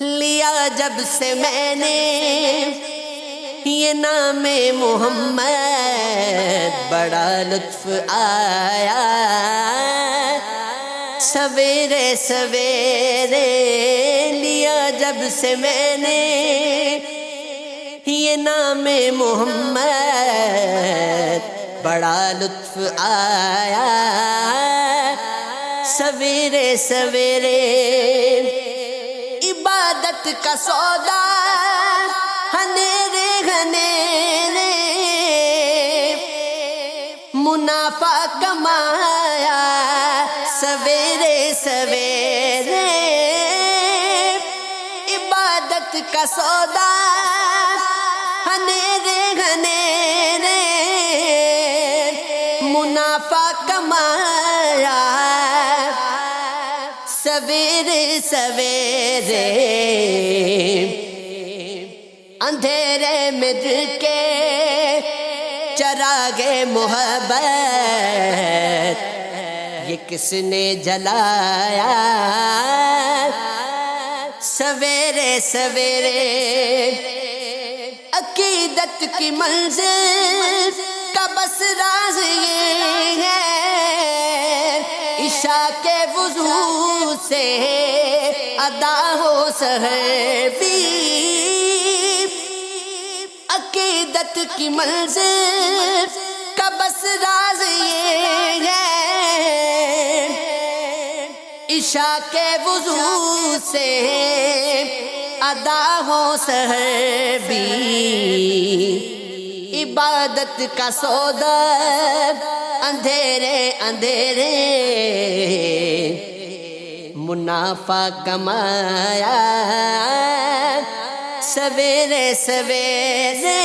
لیا جب سے میں نے یہ نام محمد بڑا لطف آیا۔ سویرے سویرے لیا جب سے میں نے یہ نام محمد بڑا لطف آیا۔ سویرے سویرے عبادت کا سودا ہنیرے گھنیرے منافع کمایا سویرے سویرے عبادت کا سودا ہنیرے گھنیرے منافع کمایا سویرے سویرے اندھیرے میں دل کے چراغے محبت، یہ کس نے جلایا؟ سویرے سویرے، عقیدت کی منزل کا بس راز یہ ہے۔ عشاء کے وضو سے ادا ہو سہبی۔ عقیدت کی منزل کا بس راز یہ ہے۔ عشاء کے وضو سے ادا ہو سہبی عبادت کا سودا اندھیرے اندھیرے۔ منافع کمایا۔ سویرے سویرے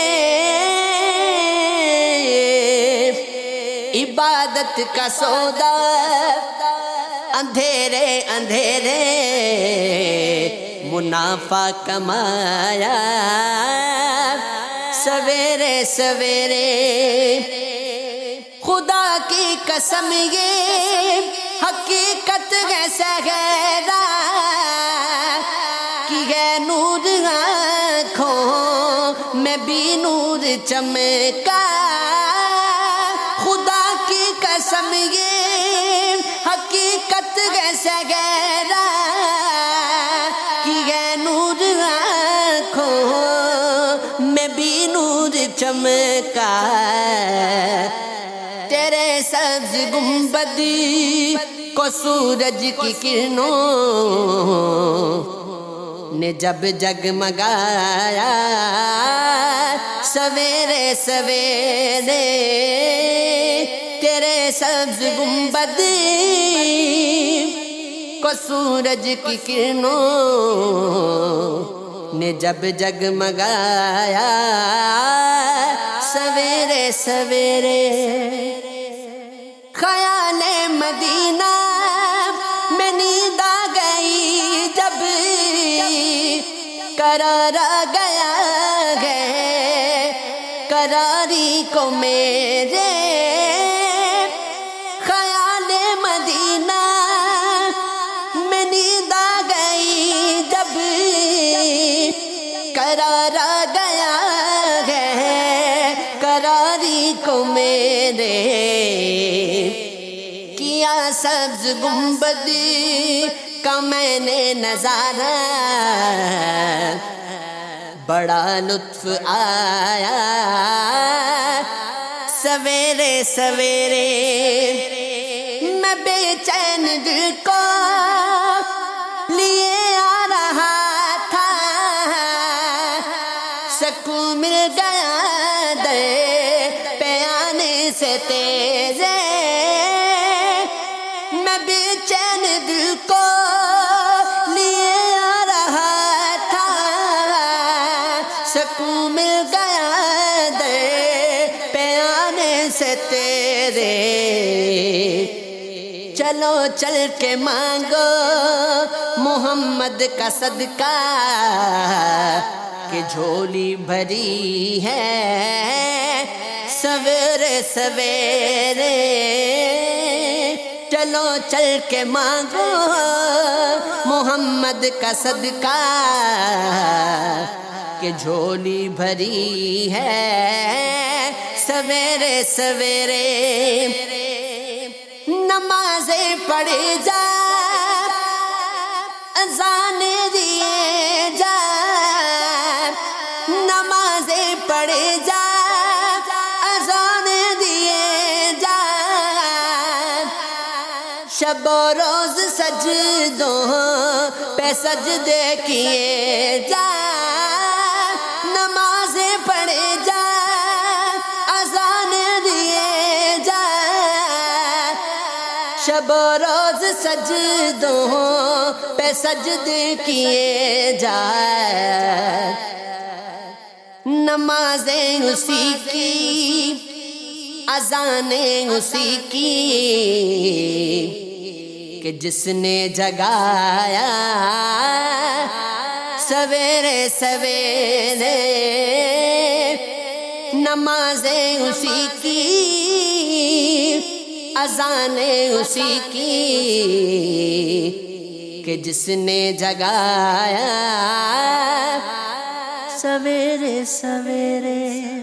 عبادت کا سودا اندھیرے اندھیرے منافع کمایا سویرے سویرے خدا کی قسم یہ حقیقت ہے سہرا کی ہے نور آنکھوں میں بھی نور چمکا، خدا کی قسم یہ حقیقت ہے سہرا کی ہے نور آنکھوں میں بھی نور چمکا۔ تیرے سبز گنبدی کو سورج کی کرنوں نے جب جگمگایا سویرے سویرے، تیرے سبز گنبدی کو سورج کی کرنوں نے جب جگمگایا سویرے سویرے، خیال مدینہ میں نیند آ گئی جب کرارا گیا۔ کراری کو میرے خیال مدینہ میں نیند آ گئی جب کرارا گیا ہے کراری کو میرے کیا سبز گنبدی کا میں نے نظارہ بڑا لطف آیا۔ سویرے سویرے، میں بے چین دل کو لیے آ رہا تھا۔ سکون مل گیا دے پیانے سے تیزے۔ میں بے چین دل کو سے تیرے۔ چلو، چل کے مانگو محمد کا صدقہ کہ جھولی بھری ہے۔ سویرے سویرے۔ چلو، چل کے مانگو محمد کا صدقہ کہ جھولی بھری ہے۔ سویرے سویرے نمازیں پڑھے جا، اذان دیے جا، نمازیں پڑھے جا، اذان دیے جا۔ شب و روز سجدوں پہ سجدے کیے جا، نمازیں جا شب و روز سجدوں پہ سجد کیے جائے۔ نمازیں اسی کی، اذانیں اسی کی، کہ جس نے جگایا سویرے سویرے۔ نمازیں اسی کی اذانیں اسی کی کہ جس نے جگایا۔ سویرے سویرے۔